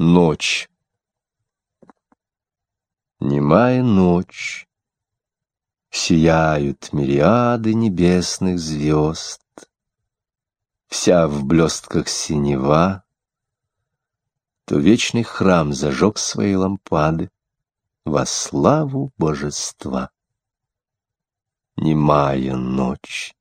Ночь. Немая ночь. Сияют мириады небесных звезд. Вся в блестках синева. То вечный храм зажег свои лампады во славу божества. Немая ночь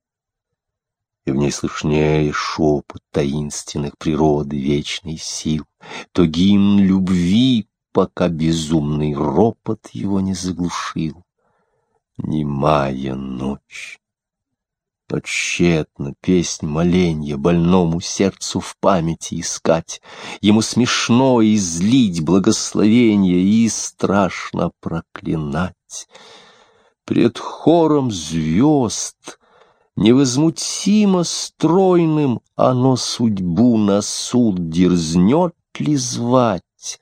и в ней слышнее шепот таинственных природы вечной сил, то гимн любви, пока безумный ропот его не заглушил. Немая ночь. Но тщетно песнь моленья больному сердцу в памяти искать, Ему смешно излить благословение и страшно проклинать. Пред хором звезд — Невозмутимо стройным оно судьбу на суд дерзнет ли звать,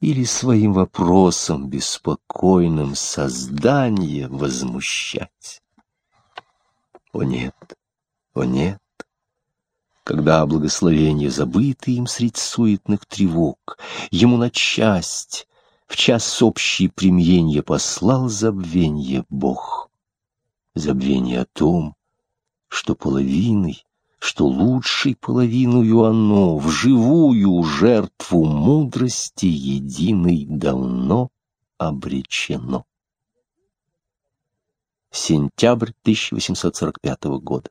Или своим вопросом беспокойным создание возмущать? О нет, о нет, когда благословение забыто им средь суетных тревог, Ему на часть в час общей премьенья послал забвенье Бог. Забвение о том, что половиной, что лучшей половиною оно в живую жертву мудрости единой давно обречено. Сентябрь 1845 года.